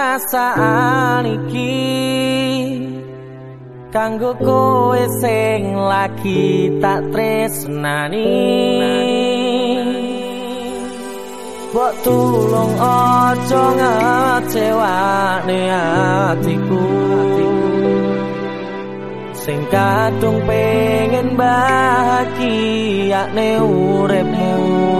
perasaan iki kanggo kowe sing lagi tak tresnani. Bok tulung aja ngecewane atiku. Sing kadung pengen bahagia ne uripmu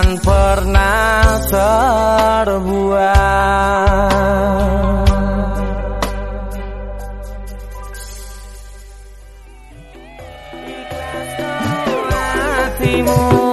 Takkan pernah terbuang. Ikhlaskan hatimu.